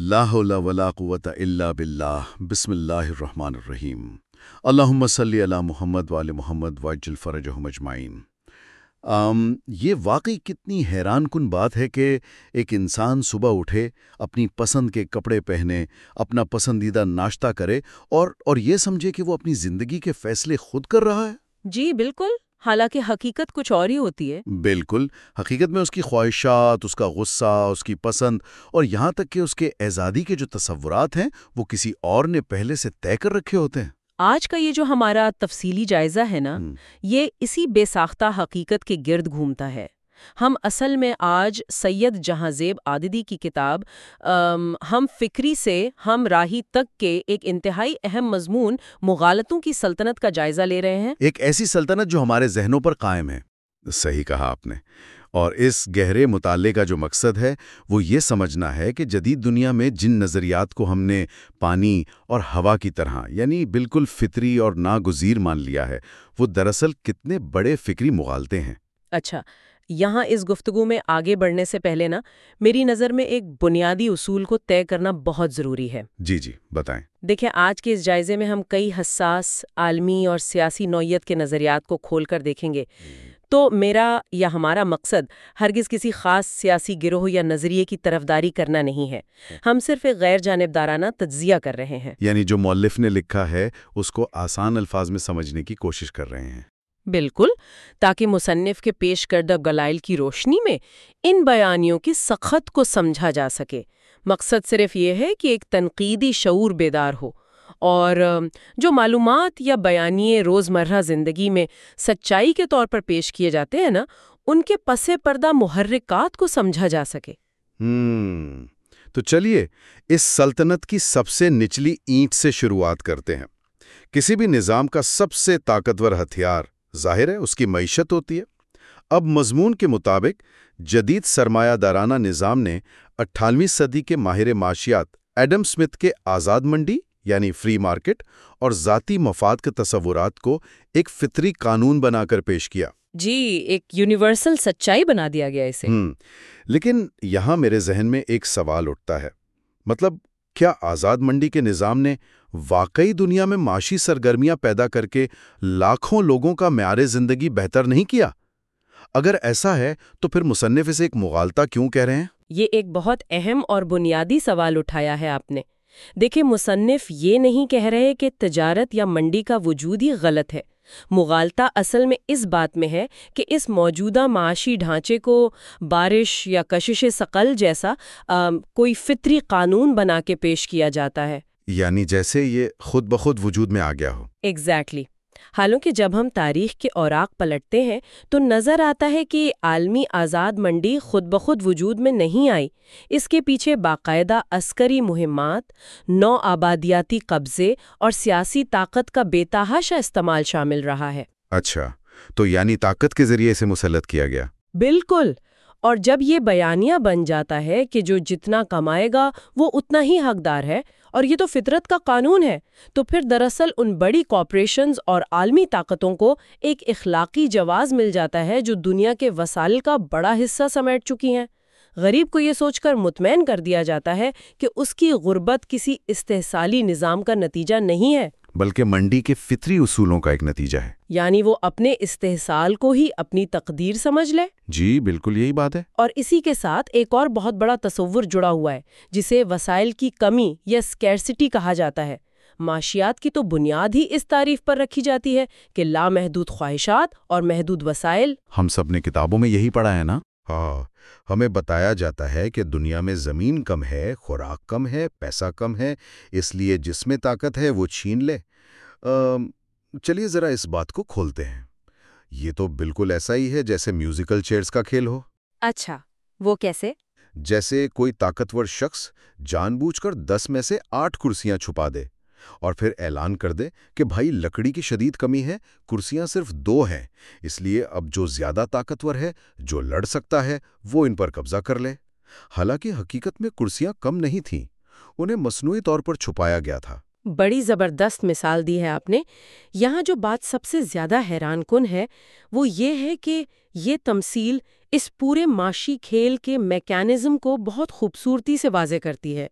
لا حول ولا قوت الا باللہ بسم اللہ الرحمن الرحیم۔ اللہم صلی علی محمد وآل محمد وعجل فرجہم اجمعین۔ آم، یہ واقعی کتنی حیران کن بات ہے کہ ایک انسان صبح اٹھے اپنی پسند کے کپڑے پہنے اپنا پسندیدہ ناشتہ کرے اور اور یہ سمجھے کہ وہ اپنی زندگی کے فیصلے خود کر رہا ہے۔ جی بالکل۔ حالانکہ حقیقت کچھ اور ہی ہوتی ہے۔ بالکل حقیقت میں اس کی خواہشات اس کا غصہ اس کی پسند اور یہاں تک کہ اس کے اعزادی کے جو تصورات ہیں وہ کسی اور نے پہلے سے طے کر رکھے ہوتے ہیں۔ آج کا یہ جو ہمارا تفصیلی جائزہ ہے نا یہ اسی بے ساختہ حقیقت کے گرد گھومتا ہے۔ ہم اصل میں آج سید جہاں زیب آددی کی کتاب ہم فکری سے ہم راہی تک کے ایک انتہائی اہم مضمون مغالطوں کی سلطنت کا جائزہ لے رہے ہیں۔ ایک ایسی سلطنت جو ہمارے ذہنوں پر قائم ہے۔ صحیح کہا آپ نے۔ اور اس گہرے مطالعے کا جو مقصد ہے وہ یہ سمجھنا ہے کہ جدید دنیا میں جن نظریات کو ہم نے پانی اور ہوا کی طرح یعنی بالکل فطری اور ناگزیر مان لیا ہے وہ دراصل کتنے بڑے فکری مغالطے ہیں۔ اچھا۔ یہاں اس گفتگو میں آگے بڑھنے سے پہلے نا میری نظر میں ایک بنیادی اصول کو طے کرنا بہت ضروری ہے۔ جی جی بتائیں۔ دیکھیں آج کے اس جائزے میں ہم کئی حساس عالمی اور سیاسی نوعیت کے نظریات کو کھول کر دیکھیں گے۔ تو میرا یا ہمارا مقصد ہرگز کسی خاص سیاسی گروہ یا نظریے کی طرفداری کرنا نہیں ہے۔ ہم صرف ایک غیر جانبدارانہ تجزیہ کر رہے ہیں۔ یعنی جو مؤلف نے لکھا ہے اس کو آسان الفاظ میں سمجھنے کی کوشش کر رہے ہیں۔ بالکل، تاکہ مصنف کے پیش کردہ گلائل کی روشنی میں ان بیانیوں کی سخت کو سمجھا جا سکے۔ مقصد صرف یہ ہے کہ ایک تنقیدی شعور بیدار ہو اور جو معلومات یا بیانیے روزمرہ زندگی میں سچائی کے طور پر پیش کیے جاتے ہیں نا، ان کے پس پردہ محرکات کو سمجھا جا سکے۔ ہم تو چلیے، اس سلطنت کی سب سے نچلی اینٹ سے شروعات کرتے ہیں۔ کسی بھی نظام کا سب سے طاقتور ہتھیار ظاہر ہے اس کی معیشت ہوتی ہے۔ اب مضمون کے مطابق جدید سرمایہ دارانہ نظام نے اٹھانویں صدی کے ماہر معاشیات ایڈم سمتھ کے آزاد منڈی یعنی فری مارکیٹ اور ذاتی مفاد کے تصورات کو ایک فطری قانون بنا کر پیش کیا۔ جی ایک یونیورسل سچائی بنا دیا گیا اسے۔ لیکن یہاں میرے ذہن میں ایک سوال اٹھتا ہے۔ مطلب کیا آزاد منڈی کے نظام نے واقعی دنیا میں معاشی سرگرمیاں پیدا کر کے لاکھوں لوگوں کا معیار زندگی بہتر نہیں کیا؟ اگر ایسا ہے تو پھر مصنف اسے ایک مغالطہ کیوں کہہ رہے ہیں؟ یہ ایک بہت اہم اور بنیادی سوال اٹھایا ہے آپ نے۔ دیکھیں مصنف یہ نہیں کہہ رہے کہ تجارت یا منڈی کا وجود ہی غلط ہے۔ مغالطہ اصل میں اس بات میں ہے کہ اس موجودہ معاشی ڈھانچے کو بارش یا کشش ثقل جیسا آم، کوئی فطری قانون بنا کے پیش کیا جاتا ہے۔ یعنی جیسے یہ خود بخود وجود میں آ گیا ہو۔ ایگزیکٹلی حالانکہ جب ہم تاریخ کے اوراق پلٹتے ہیں تو نظر آتا ہے کہ عالمی آزاد منڈی خود بخود وجود میں نہیں آئی۔ اس کے پیچھے باقاعدہ عسکری مہمات نو آبادیاتی قبضے اور سیاسی طاقت کا بے تحاشا استعمال شامل رہا ہے۔ اچھا تو یعنی طاقت کے ذریعے اسے مسلط کیا گیا۔ بالکل۔ اور جب یہ بیانیہ بن جاتا ہے کہ جو جتنا کمائے گا وہ اتنا ہی حقدار ہے اور یہ تو فطرت کا قانون ہے، تو پھر دراصل ان بڑی کارپوریشنز اور عالمی طاقتوں کو ایک اخلاقی جواز مل جاتا ہے جو دنیا کے وسائل کا بڑا حصہ سمیٹ چکی ہیں۔ غریب کو یہ سوچ کر مطمئن کر دیا جاتا ہے کہ اس کی غربت کسی استحصالی نظام کا نتیجہ نہیں ہے۔ بلکہ منڈی کے فطری اصولوں کا ایک نتیجہ ہے۔ یعنی وہ اپنے استحصال کو ہی اپنی تقدیر سمجھ لے۔ جی بالکل یہی بات ہے۔ اور اسی کے ساتھ ایک اور بہت بڑا تصور جڑا ہوا ہے جسے وسائل کی کمی یا اسکیرسٹی کہا جاتا ہے۔ معاشیات کی تو بنیاد ہی اس تعریف پر رکھی جاتی ہے کہ لامحدود خواہشات اور محدود وسائل۔ ہم سب نے کتابوں میں یہی پڑھا ہے نا؟ ہاں ہمیں بتایا جاتا ہے کہ دنیا میں زمین کم ہے خوراک کم ہے پیسہ کم ہے اس لیے جس میں طاقت ہے وہ چھین لے۔ چلیے ذرا اس بات کو کھولتے ہیں۔ یہ تو بالکل ایسا ہی ہے جیسے میوزیکل چیئرز کا کھیل ہو۔ اچھا وہ کیسے؟ جیسے کوئی طاقتور شخص جان بوجھ کر دس میں سے آٹھ کرسیاں چھپا دے اور پھر اعلان کر دے کہ بھائی لکڑی کی شدید کمی ہے کرسیاں صرف دو ہیں۔ اس لیے اب جو زیادہ طاقتور ہے جو لڑ سکتا ہے وہ ان پر قبضہ کر لے۔ حالانکہ حقیقت میں کرسیاں کم نہیں تھیں انہیں مصنوعی طور پر چھپایا گیا تھا۔ بڑی زبردست مثال دی ہے آپ نے۔ یہاں جو بات سب سے زیادہ حیران کن ہے، وہ یہ ہے کہ یہ تمثیل اس پورے معاشی کھیل کے میکینزم کو بہت خوبصورتی سے واضح کرتی ہے۔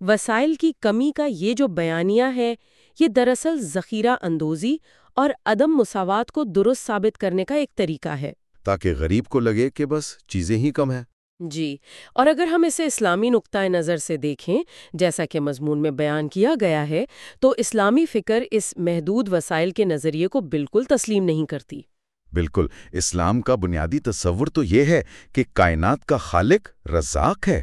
وسائل کی کمی کا یہ جو بیانیہ ہے، یہ دراصل ذخیرہ اندوزی اور عدم مساوات کو درست ثابت کرنے کا ایک طریقہ ہے۔ تاکہ غریب کو لگے کہ بس چیزیں ہی کم ہیں۔ جی اور اگر ہم اسے اسلامی نقطۂ نظر سے دیکھیں جیسا کہ مضمون میں بیان کیا گیا ہے تو اسلامی فکر اس محدود وسائل کے نظریے کو بالکل تسلیم نہیں کرتی۔ بالکل اسلام کا بنیادی تصور تو یہ ہے کہ کائنات کا خالق رزاق ہے۔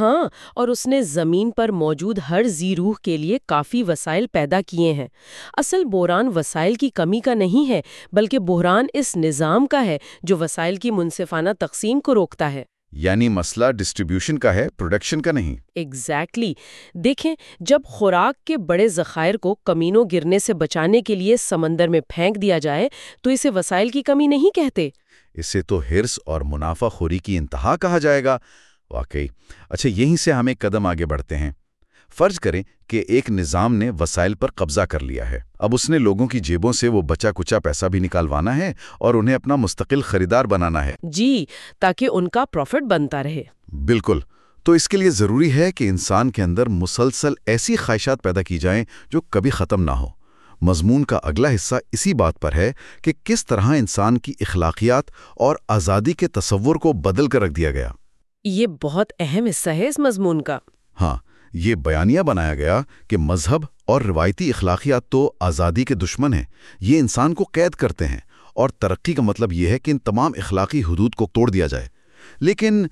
ہاں اور اس نے زمین پر موجود ہر زی روح کے لیے کافی وسائل پیدا کیے ہیں۔ اصل بحران وسائل کی کمی کا نہیں ہے بلکہ بحران اس نظام کا ہے جو وسائل کی منصفانہ تقسیم کو روکتا ہے۔ یعنی مسئلہ ڈسٹریبیوشن کا ہے پروڈکشن کا نہیں۔ Exactly exactly. دیکھیں جب خوراک کے بڑے ذخائر کو کمینوں گرنے سے بچانے کے لیے سمندر میں پھینک دیا جائے تو اسے وسائل کی کمی نہیں کہتے۔ اسے تو ہرس اور منافع خوری کی انتہا کہا جائے گا۔ واقعی۔ اچھا یہیں سے ہم ایک قدم آگے بڑھتے ہیں۔ فرض کریں کہ ایک نظام نے وسائل پر قبضہ کر لیا ہے۔ اب اس نے لوگوں کی جیبوں سے وہ بچا کچا پیسہ بھی نکالوانا ہے اور انہیں اپنا مستقل خریدار بنانا ہے۔ جی تاکہ ان کا پروفٹ بنتا رہے۔ بالکل۔ تو اس کے لیے ضروری ہے کہ انسان کے اندر مسلسل ایسی خواہشات پیدا کی جائیں جو کبھی ختم نہ ہو مضمون کا اگلا حصہ اسی بات پر ہے کہ کس طرح انسان کی اخلاقیات اور آزادی کے تصور کو بدل کر رکھ دیا گیا۔ یہ بہت اہم حصہ ہے اس مضمون کا۔ ہاں یہ بیانیہ بنایا گیا کہ مذہب اور روایتی اخلاقیات تو آزادی کے دشمن ہیں، یہ انسان کو قید کرتے ہیں اور ترقی کا مطلب یہ ہے کہ ان تمام اخلاقی حدود کو توڑ دیا جائے۔ لیکن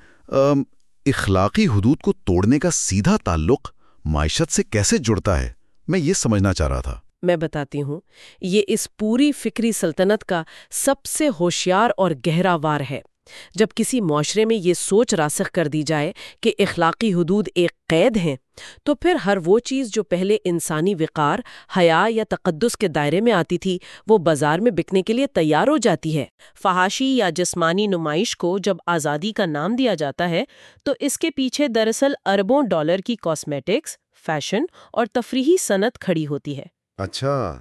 اخلاقی حدود کو توڑنے کا سیدھا تعلق معیشت سے کیسے جڑتا ہے؟ میں یہ سمجھنا چاہ رہا تھا۔ میں بتاتی ہوں، یہ اس پوری فکری سلطنت کا سب سے ہوشیار اور گہرا وار ہے۔ جب کسی معاشرے میں یہ سوچ راسخ کر دی جائے کہ اخلاقی حدود ایک قید ہیں، تو پھر ہر وہ چیز جو پہلے انسانی وقار، حیا یا تقدس کے دائرے میں آتی تھی، وہ بازار میں بکنے کے لیے تیار ہو جاتی ہے۔ فحاشی یا جسمانی نمائش کو جب آزادی کا نام دیا جاتا ہے، تو اس کے پیچھے دراصل اربوں ڈالر کی کاسمیٹکس، فیشن اور تفریحی صنعت کھڑی ہوتی ہے۔ اچھا۔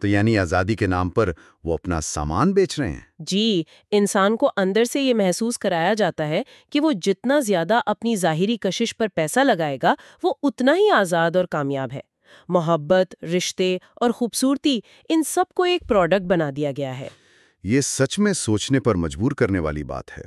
تو یعنی آزادی کے نام پر وہ اپنا سامان بیچ رہے ہیں۔ جی انسان کو اندر سے یہ محسوس کرایا جاتا ہے کہ وہ جتنا زیادہ اپنی ظاہری کشش پر پیسہ لگائے گا وہ اتنا ہی آزاد اور کامیاب ہے۔ محبت رشتے اور خوبصورتی ان سب کو ایک پروڈکٹ بنا دیا گیا ہے۔ یہ سچ میں سوچنے پر مجبور کرنے والی بات ہے۔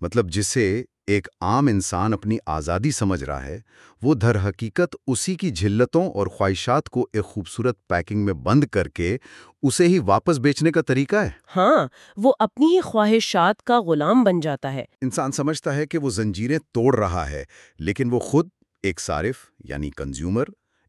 مطلب جسے ایک عام انسان اپنی آزادی سمجھ رہا ہے وہ در حقیقت اسی کی جھلتوں اور خواہشات کو ایک خوبصورت پیکنگ میں بند کر کے اسے ہی واپس بیچنے کا طریقہ ہے۔ ہاں وہ اپنی ہی خواہشات کا غلام بن جاتا ہے۔ انسان سمجھتا ہے کہ وہ زنجیریں توڑ رہا ہے لیکن وہ خود ایک صارف یعنی کنزیومر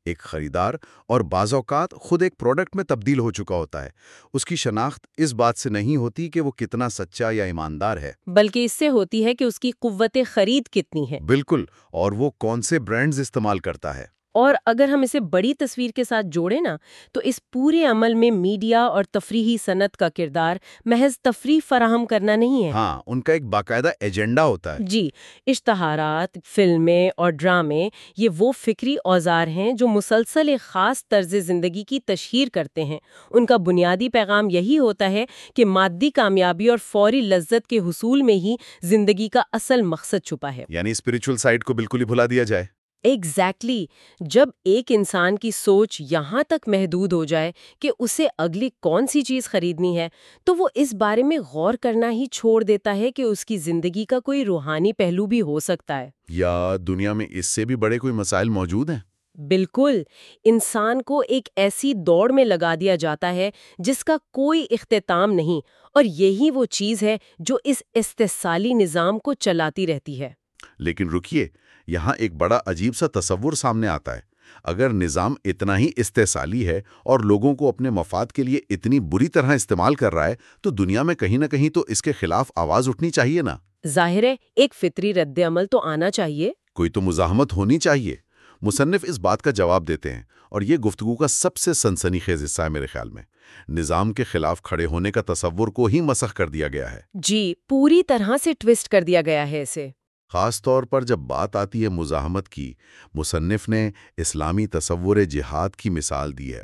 ایک خریدار اور بعض اوقات خود ایک پروڈکٹ میں تبدیل ہو چکا ہوتا ہے۔ اس کی شناخت اس بات سے نہیں ہوتی کہ وہ کتنا سچا یا ایماندار ہے۔ بلکہ اس سے ہوتی ہے کہ اس کی قوت خرید کتنی ہے۔ بالکل اور وہ کون سے برانڈز استعمال کرتا ہے۔ اور اگر ہم اسے بڑی تصویر کے ساتھ جوڑیں نا تو اس پورے عمل میں میڈیا اور تفریحی صنعت کا کردار محض تفریح فراہم کرنا نہیں ہے۔ ہاں ان کا ایک باقاعدہ ایجنڈا ہوتا ہے۔ جی اشتہارات فلمیں اور ڈرامے یہ وہ فکری اوزار ہیں جو مسلسل ایک خاص طرز زندگی کی تشہیر کرتے ہیں۔ ان کا بنیادی پیغام یہی ہوتا ہے کہ مادی کامیابی اور فوری لذت کے حصول میں ہی زندگی کا اصل مقصد چھپا ہے۔ یعنی اسپریچل سائڈ کو بالکل ہی بھلا دیا جائے۔ Exactly exactly. جب ایک انسان کی سوچ یہاں تک محدود ہو جائے کہ اسے اگلی کون سی چیز خریدنی ہے تو وہ اس بارے میں غور کرنا ہی چھوڑ دیتا ہے کہ اس کی زندگی کا کوئی روحانی پہلو بھی ہو سکتا ہے۔ یا دنیا میں اس سے بھی بڑے کوئی مسائل موجود ہیں؟ بالکل۔ انسان کو ایک ایسی دوڑ میں لگا دیا جاتا ہے جس کا کوئی اختتام نہیں اور یہی وہ چیز ہے جو اس استحصالی نظام کو چلاتی رہتی ہے۔ لیکن رکیے یہاں ایک بڑا عجیب سا تصور سامنے آتا ہے۔ اگر نظام اتنا ہی استحصالی ہے اور لوگوں کو اپنے مفاد کے لیے اتنی بری طرح استعمال کر رہا ہے تو دنیا میں کہیں نہ کہیں تو اس کے خلاف آواز اٹھنی چاہیے نا۔ ظاہر ہے ایک فطری رد عمل تو آنا چاہیے۔ کوئی تو مزاحمت ہونی چاہیے۔ مصنف اس بات کا جواب دیتے ہیں اور یہ گفتگو کا سب سے سنسنی خیز حصہ ہے میرے خیال میں۔ نظام کے خلاف کھڑے ہونے کا تصور کو ہی مسخ کر دیا گیا ہے۔ جی پوری طرح سے ٹوسٹ کر دیا گیا ہے اسے۔ خاص طور پر جب بات آتی ہے مزاحمت کی، مصنف نے اسلامی تصور جہاد کی مثال دی ہے۔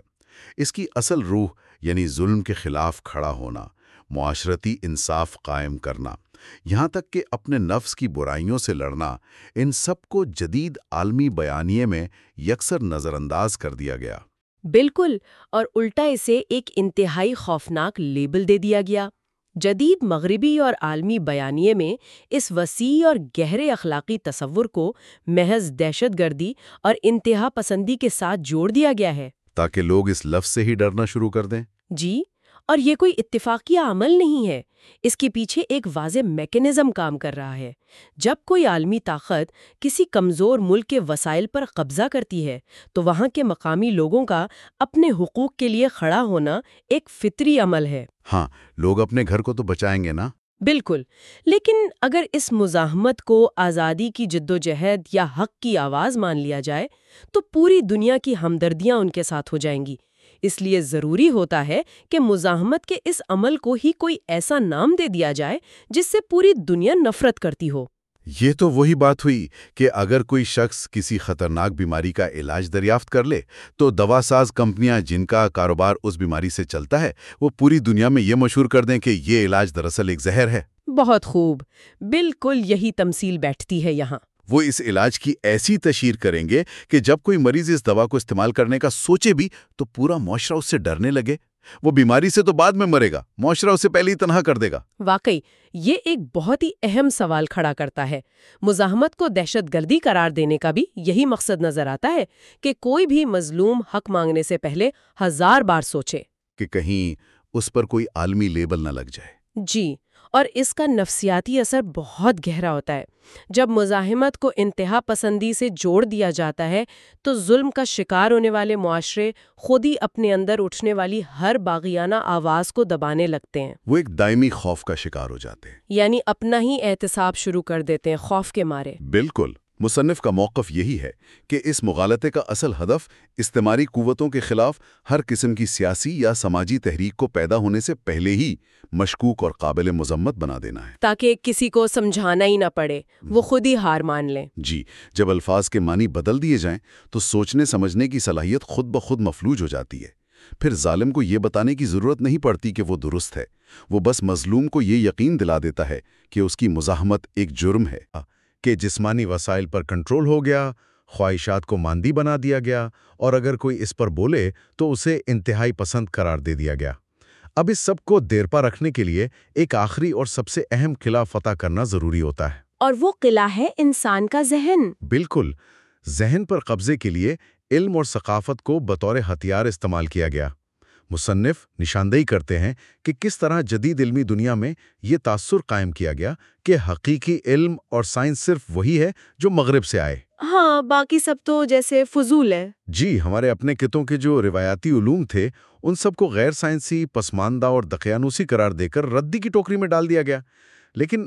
اس کی اصل روح یعنی ظلم کے خلاف کھڑا ہونا، معاشرتی انصاف قائم کرنا، یہاں تک کہ اپنے نفس کی برائیوں سے لڑنا، ان سب کو جدید عالمی بیانیے میں یکسر نظر انداز کر دیا گیا۔ بالکل، اور الٹا اسے ایک انتہائی خوفناک لیبل دے دیا گیا۔ جدید مغربی اور عالمی بیانیے میں اس وسیع اور گہرے اخلاقی تصور کو محض دہشت گردی اور انتہا پسندی کے ساتھ جوڑ دیا گیا ہے۔ تاکہ لوگ اس لفظ سے ہی ڈرنا شروع کر دیں۔ جی؟ اور یہ کوئی اتفاقیہ عمل نہیں ہے۔ اس کے پیچھے ایک واضح میکنزم کام کر رہا ہے۔ جب کوئی عالمی طاقت کسی کمزور ملک کے وسائل پر قبضہ کرتی ہے تو وہاں کے مقامی لوگوں کا اپنے حقوق کے لیے کھڑا ہونا ایک فطری عمل ہے۔ ہاں لوگ اپنے گھر کو تو بچائیں گے نا؟ بالکل۔ لیکن اگر اس مزاحمت کو آزادی کی جد و جہد یا حق کی آواز مان لیا جائے تو پوری دنیا کی ہمدردیاں ان کے ساتھ ہو جائیں گی۔ اس لیے ضروری ہوتا ہے کہ مزاحمت کے اس عمل کو ہی کوئی ایسا نام دے دیا جائے جس سے پوری دنیا نفرت کرتی ہو۔ یہ تو وہی بات ہوئی کہ اگر کوئی شخص کسی خطرناک بیماری کا علاج دریافت کر لے تو دوا ساز کمپنیاں جن کا کاروبار اس بیماری سے چلتا ہے وہ پوری دنیا میں یہ مشہور کر دیں کہ یہ علاج دراصل ایک زہر ہے۔ بہت خوب۔ بالکل یہی تمثیل بیٹھتی ہے یہاں۔ وہ اس علاج کی ایسی تشہیر کریں گے کہ جب کوئی مریض اس دوا کو استعمال کرنے کا سوچے بھی تو پورا معاشرہ اس سے ڈرنے لگے۔ وہ بیماری سے تو بعد میں مرے گا معاشرہ اسے پہلے ہی تنہا کر دے گا۔ واقعی یہ ایک بہت ہی اہم سوال کھڑا کرتا ہے۔ مزاحمت کو دہشت گردی قرار دینے کا بھی یہی مقصد نظر آتا ہے کہ کوئی بھی مظلوم حق مانگنے سے پہلے ہزار بار سوچے۔ کہ کہیں اس پر کوئی عالمی لیبل نہ لگ جائے۔ جی۔ اور اس کا نفسیاتی اثر بہت گہرا ہوتا ہے۔ جب مزاحمت کو انتہا پسندی سے جوڑ دیا جاتا ہے تو ظلم کا شکار ہونے والے معاشرے خود ہی اپنے اندر اٹھنے والی ہر باغیانہ آواز کو دبانے لگتے ہیں۔ وہ ایک دائمی خوف کا شکار ہو جاتے ہیں۔ یعنی اپنا ہی احتساب شروع کر دیتے ہیں خوف کے مارے۔ بالکل۔ مصنف کا موقف یہی ہے کہ اس مغالطے کا اصل ہدف استعماری قوتوں کے خلاف ہر قسم کی سیاسی یا سماجی تحریک کو پیدا ہونے سے پہلے ہی مشکوک اور قابل مذمت بنا دینا ہے۔ تاکہ کسی کو سمجھانا ہی نہ پڑے وہ خود ہی ہار مان لیں۔ جی جب الفاظ کے معنی بدل دیے جائیں تو سوچنے سمجھنے کی صلاحیت خود بخود مفلوج ہو جاتی ہے۔ پھر ظالم کو یہ بتانے کی ضرورت نہیں پڑتی کہ وہ درست ہے۔ وہ بس مظلوم کو یہ یقین دلا دیتا ہے کہ اس کی مزاحمت ایک جرم ہے۔ کہ جسمانی وسائل پر کنٹرول ہو گیا خواہشات کو ماندی بنا دیا گیا اور اگر کوئی اس پر بولے تو اسے انتہائی پسند قرار دے دیا گیا۔ اب اس سب کو دیر پا رکھنے کے لیے ایک آخری اور سب سے اہم قلعہ فتح کرنا ضروری ہوتا ہے۔ اور وہ قلعہ ہے انسان کا ذہن۔ بالکل۔ ذہن پر قبضے کے لیے علم اور ثقافت کو بطور ہتھیار استعمال کیا گیا۔ مصنف نشاندہی کرتے ہیں کہ کس طرح جدید علمی دنیا میں یہ تاثر قائم کیا گیا کہ حقیقی علم اور سائنس صرف وہی ہے جو مغرب سے آئے۔ ہاں باقی سب تو جیسے فضول ہے جی ہمارے اپنے کتوں کے جو روایتی علوم تھے ان سب کو غیر سائنسی پسماندہ اور دقیانوسی قرار دے کر ردی کی ٹوکری میں ڈال دیا گیا۔ لیکن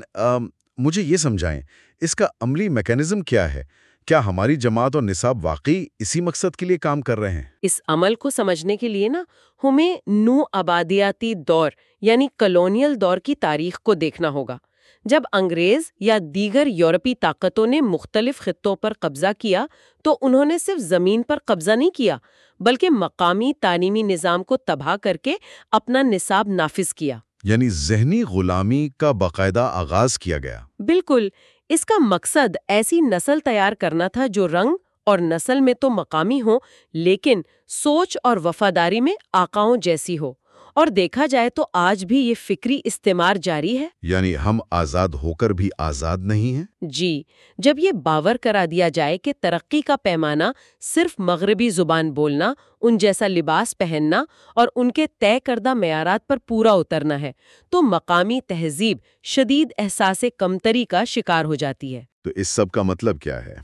مجھے یہ سمجھائیں اس کا عملی میکینزم کیا ہے؟ کیا ہماری جماعت اور نصاب واقعی اسی مقصد کے لیے کام کر رہے ہیں؟ اس عمل کو سمجھنے کے لیے نا ہمیں نو آبادیاتی دور یعنی کلونیل دور کی تاریخ کو دیکھنا ہوگا۔ جب انگریز یا دیگر یورپی طاقتوں نے مختلف خطوں پر قبضہ کیا تو انہوں نے صرف زمین پر قبضہ نہیں کیا بلکہ مقامی تعلیمی نظام کو تباہ کر کے اپنا نصاب نافذ کیا۔ یعنی ذہنی غلامی کا باقاعدہ آغاز کیا گیا۔ بالکل اس کا مقصد ایسی نسل تیار کرنا تھا جو رنگ اور نسل میں تو مقامی ہوں لیکن سوچ اور وفاداری میں آقاؤں جیسی ہو۔ اور دیکھا جائے تو آج بھی یہ فکری استعمار جاری ہے؟ یعنی ہم آزاد ہو کر بھی آزاد نہیں ہیں؟ جی جب یہ باور کرا دیا جائے کہ ترقی کا پیمانہ صرف مغربی زبان بولنا ان جیسا لباس پہننا اور ان کے طے کردہ معیارات پر پورا اترنا ہے تو مقامی تہذیب شدید احساس کمتری کا شکار ہو جاتی ہے۔ تو اس سب کا مطلب کیا ہے؟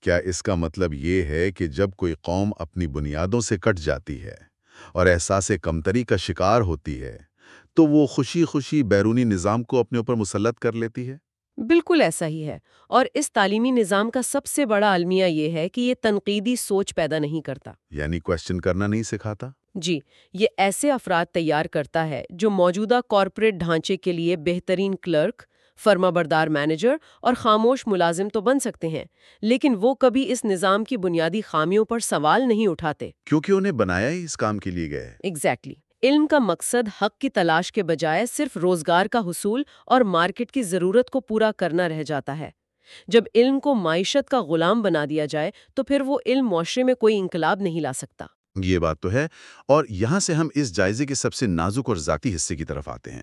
کیا اس کا مطلب یہ ہے کہ جب کوئی قوم اپنی بنیادوں سے کٹ جاتی ہے اور احساس کمتری کا شکار ہوتی ہے تو وہ خوشی خوشی بیرونی نظام کو اپنے اوپر مسلط کر لیتی ہے؟ بالکل ایسا ہی ہے اور اس تعلیمی نظام کا سب سے بڑا المیہ یہ ہے کہ یہ تنقیدی سوچ پیدا نہیں کرتا۔ یعنی کوشچن کرنا نہیں سکھاتا؟ جی یہ ایسے افراد تیار کرتا ہے جو موجودہ کارپوریٹ ڈھانچے کے لیے بہترین کلرک فرما بردار مینیجر اور خاموش ملازم تو بن سکتے ہیں لیکن وہ کبھی اس نظام کی بنیادی خامیوں پر سوال نہیں اٹھاتے۔ کیونکہ انہیں بنایا ہی اس کام کے لیے گئے ایگزیکٹلی exactly. علم کا مقصد حق کی تلاش کے بجائے صرف روزگار کا حصول اور مارکیٹ کی ضرورت کو پورا کرنا رہ جاتا ہے۔ جب علم کو معیشت کا غلام بنا دیا جائے تو پھر وہ علم معاشرے میں کوئی انقلاب نہیں لا سکتا۔ یہ بات تو ہے اور یہاں سے ہم اس جائزے کے سب سے نازک اور ذاتی حصے کی طرف آتے ہیں۔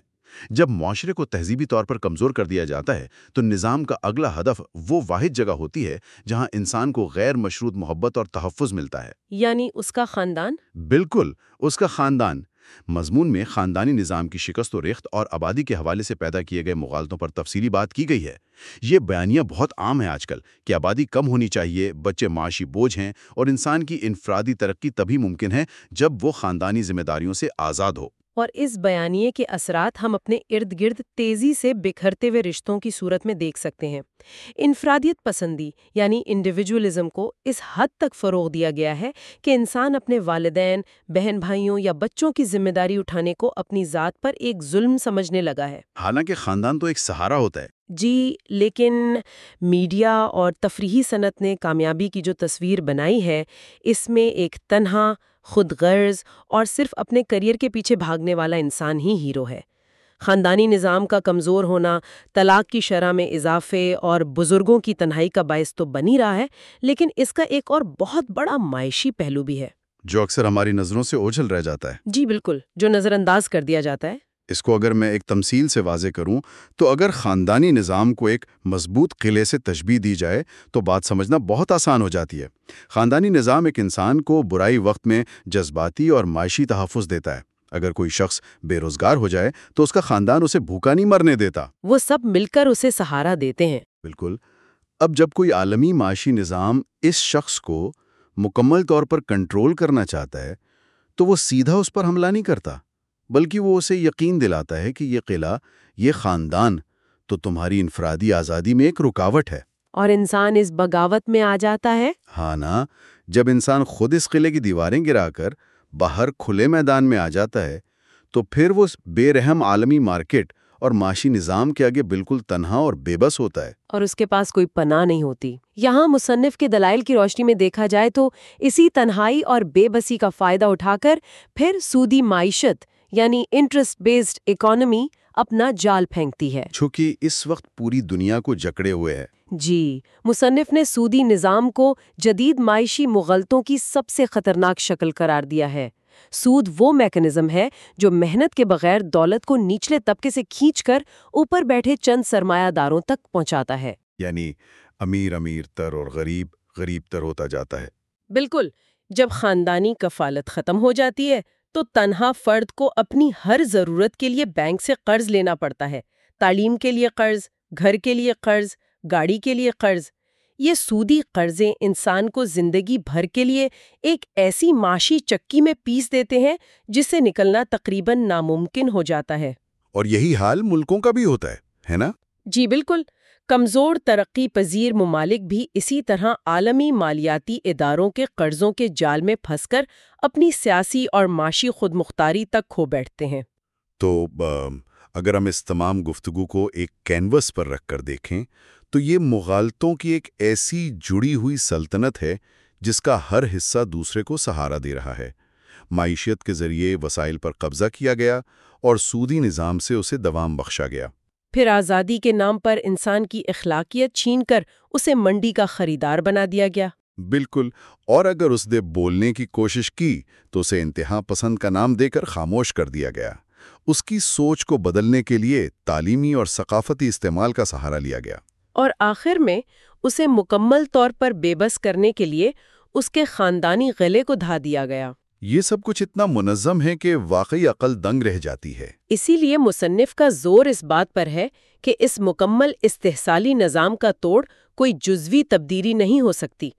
جب معاشرے کو تہذیبی طور پر کمزور کر دیا جاتا ہے تو نظام کا اگلا ہدف وہ واحد جگہ ہوتی ہے جہاں انسان کو غیر مشروط محبت اور تحفظ ملتا ہے۔ یعنی اس کا خاندان؟ بالکل اس کا خاندان۔ مضمون میں خاندانی نظام کی شکست و ریخت اور آبادی کے حوالے سے پیدا کیے گئے مغالطوں پر تفصیلی بات کی گئی ہے۔ یہ بیانیہ بہت عام ہے آج کل کہ آبادی کم ہونی چاہیے بچے معاشی بوجھ ہیں اور انسان کی انفرادی ترقی تبھی ممکن ہے جب وہ خاندانی ذمہ داریوں سے آزاد ہو۔ اور اس بیانیے کے اثرات ہم اپنے ارد گرد تیزی سے بکھرتے ہوئے رشتوں کی صورت میں دیکھ سکتے ہیں۔ انفرادیت پسندی یعنی انڈیویجولزم کو اس حد تک فروغ دیا گیا ہے کہ انسان اپنے والدین بہن بھائیوں یا بچوں کی ذمہ داری اٹھانے کو اپنی ذات پر ایک ظلم سمجھنے لگا ہے۔ حالانکہ خاندان تو ایک سہارا ہوتا ہے۔ جی لیکن میڈیا اور تفریحی صنعت نے کامیابی کی جو تصویر بنائی ہے اس میں ایک تنہا خود غرض اور صرف اپنے کریئر کے پیچھے بھاگنے والا انسان ہی ہیرو ہے۔ خاندانی نظام کا کمزور ہونا طلاق کی شرح میں اضافے اور بزرگوں کی تنہائی کا باعث تو بنی رہا ہے لیکن اس کا ایک اور بہت بڑا معاشی پہلو بھی ہے۔ جو اکثر ہماری نظروں سے اوجھل رہ جاتا ہے۔ جی بالکل جو نظر انداز کر دیا جاتا ہے۔ اس کو اگر میں ایک تمثیل سے واضح کروں تو اگر خاندانی نظام کو ایک مضبوط قلعے سے تشبیح دی جائے تو بات سمجھنا بہت آسان ہو جاتی ہے۔ خاندانی نظام ایک انسان کو برائی وقت میں جذباتی اور معاشی تحفظ دیتا ہے۔ اگر کوئی شخص بے روزگار ہو جائے تو اس کا خاندان اسے بھوکا نہیں مرنے دیتا۔ وہ سب مل کر اسے سہارا دیتے ہیں۔ بالکل۔ اب جب کوئی عالمی معاشی نظام اس شخص کو مکمل طور پر کنٹرول کرنا چاہتا ہے تو وہ سیدھا اس پر حملہ نہیں کرتا۔ بلکہ وہ اسے یقین دلاتا ہے کہ یہ قلعہ یہ خاندان تو تمہاری انفرادی آزادی میں ایک رکاوٹ ہے۔ اور انسان اس بغاوت میں آ جاتا ہے؟ ہاں نا جب انسان خود اس قلعے کی دیواریں گرا کر باہر کھلے میدان میں آ جاتا ہے تو پھر وہ بے رحم عالمی مارکیٹ اور معاشی نظام کے آگے بالکل تنہا اور بے بس ہوتا ہے۔ اور اس کے پاس کوئی پناہ نہیں ہوتی۔ یہاں مصنف کے دلائل کی روشنی میں دیکھا جائے تو اسی تنہائی اور بے بسی کا فائدہ اٹھا کر پھر سودی معیشت یعنی انٹرسٹ بیسڈ اکانومی اپنا جال پھینکتی ہے۔ چونکہ اس وقت پوری دنیا کو جکڑے ہوئے ہے۔ جی مصنف نے سودی نظام کو جدید معاشی مغلطوں کی سب سے خطرناک شکل قرار دیا ہے۔ سود وہ میکنزم ہے جو محنت کے بغیر دولت کو نچلے طبقے سے کھینچ کر اوپر بیٹھے چند سرمایہ داروں تک پہنچاتا ہے۔ یعنی امیر امیر تر اور غریب غریب تر ہوتا جاتا ہے۔ بالکل جب خاندانی کفالت ختم ہو جاتی ہے تو تنہا فرد کو اپنی ہر ضرورت کے لیے بینک سے قرض لینا پڑتا ہے۔ تعلیم کے لیے قرض گھر کے لیے قرض گاڑی کے لیے قرض۔ یہ سودی قرضیں انسان کو زندگی بھر کے لیے ایک ایسی معاشی چکی میں پیس دیتے ہیں جس سے نکلنا تقریباً ناممکن ہو جاتا ہے۔ اور یہی حال ملکوں کا بھی ہوتا ہے ہے نا؟ جی بالکل۔ کمزور ترقی پذیر ممالک بھی اسی طرح عالمی مالیاتی اداروں کے قرضوں کے جال میں پھنس کر اپنی سیاسی اور معاشی خود مختاری تک کھو بیٹھتے ہیں۔ تو اگر ہم اس تمام گفتگو کو ایک کینوس پر رکھ کر دیکھیں، تو یہ مغالطوں کی ایک ایسی جڑی ہوئی سلطنت ہے جس کا ہر حصہ دوسرے کو سہارا دے رہا ہے۔ معیشت کے ذریعے وسائل پر قبضہ کیا گیا اور سودی نظام سے اسے دوام بخشا گیا۔ پھر آزادی کے نام پر انسان کی اخلاقیت چھین کر اسے منڈی کا خریدار بنا دیا گیا۔ بالکل اور اگر اس نے بولنے کی کوشش کی تو اسے انتہا پسند کا نام دے کر خاموش کر دیا گیا۔ اس کی سوچ کو بدلنے کے لیے تعلیمی اور ثقافتی استعمال کا سہارا لیا گیا۔ اور آخر میں اسے مکمل طور پر بے بس کرنے کے لیے اس کے خاندانی غلے کو دھا دیا گیا۔ یہ سب کچھ اتنا منظم ہے کہ واقعی عقل دنگ رہ جاتی ہے۔ اسی لیے مصنف کا زور اس بات پر ہے کہ اس مکمل استحصالی نظام کا توڑ کوئی جزوی تبدیلی نہیں ہو سکتی۔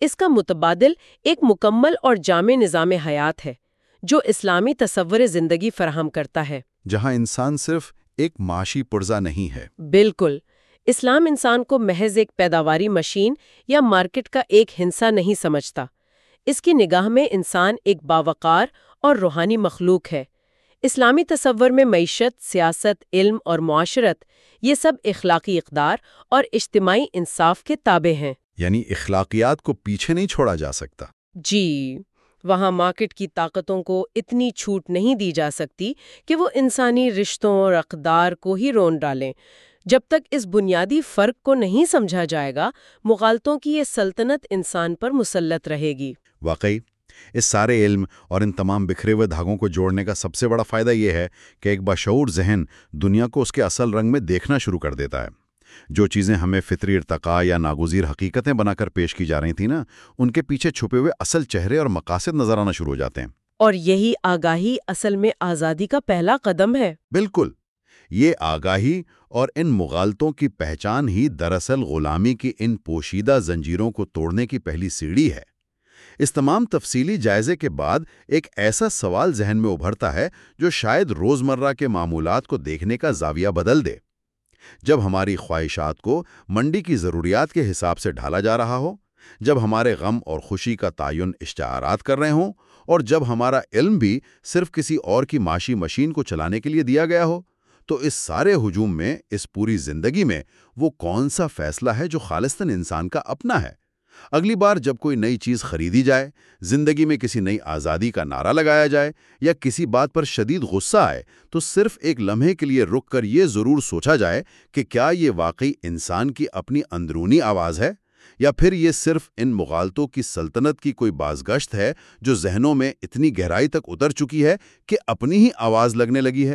اس کا متبادل ایک مکمل اور جامع نظام حیات ہے جو اسلامی تصور زندگی فراہم کرتا ہے۔ جہاں انسان صرف ایک معاشی پرزا نہیں ہے۔ بالکل۔ اسلام انسان کو محض ایک پیداواری مشین یا مارکیٹ کا ایک ہنسا نہیں سمجھتا۔ اس کی نگاہ میں انسان ایک باوقار اور روحانی مخلوق ہے۔ اسلامی تصور میں معیشت سیاست علم اور معاشرت یہ سب اخلاقی اقدار اور اجتماعی انصاف کے تابع ہیں۔ یعنی اخلاقیات کو پیچھے نہیں چھوڑا جا سکتا۔ جی وہاں مارکیٹ کی طاقتوں کو اتنی چھوٹ نہیں دی جا سکتی کہ وہ انسانی رشتوں اور اقدار کو ہی رون ڈالیں۔ جب تک اس بنیادی فرق کو نہیں سمجھا جائے گا مغالطوں کی یہ سلطنت انسان پر مسلط رہے گی۔ واقعی اس سارے علم اور ان تمام بکھرے ہوئے دھاگوں کو جوڑنے کا سب سے بڑا فائدہ یہ ہے کہ ایک باشعور ذہن دنیا کو اس کے اصل رنگ میں دیکھنا شروع کر دیتا ہے۔ جو چیزیں ہمیں فطری ارتقاء یا ناگزیر حقیقتیں بنا کر پیش کی جا رہی تھیں نا ان کے پیچھے چھپے ہوئے اصل چہرے اور مقاصد نظر آنا شروع ہو جاتے ہیں۔ اور یہی آگاہی اصل میں آزادی کا پہلا قدم ہے۔ بالکل۔ یہ آگاہی اور ان مغالطوں کی پہچان ہی دراصل غلامی کی ان پوشیدہ زنجیروں کو توڑنے کی پہلی سیڑھی ہے۔ اس تمام تفصیلی جائزے کے بعد ایک ایسا سوال ذہن میں ابھرتا ہے جو شاید روزمرہ کے معمولات کو دیکھنے کا زاویہ بدل دے۔ جب ہماری خواہشات کو منڈی کی ضروریات کے حساب سے ڈھالا جا رہا ہو، جب ہمارے غم اور خوشی کا تعین اشتہارات کر رہے ہوں، اور جب ہمارا علم بھی صرف کسی اور کی معاشی مشین کو چلانے کے لیے دیا گیا ہو تو اس سارے ہجوم میں، اس پوری زندگی میں وہ کون سا فیصلہ ہے جو خالصتاً انسان کا اپنا ہے؟ اگلی بار جب کوئی نئی چیز خریدی جائے، زندگی میں کسی نئی آزادی کا نعرہ لگایا جائے یا کسی بات پر شدید غصہ آئے، تو صرف ایک لمحے کے لیے رک کر یہ ضرور سوچا جائے کہ کیا یہ واقعی انسان کی اپنی اندرونی آواز ہے؟ یا پھر یہ صرف ان مغالطوں کی سلطنت کی کوئی بازگشت ہے جو ذہنوں میں اتنی گہرائی تک اتر چکی ہے کہ اپنی ہی آواز لگنے لگی ہے؟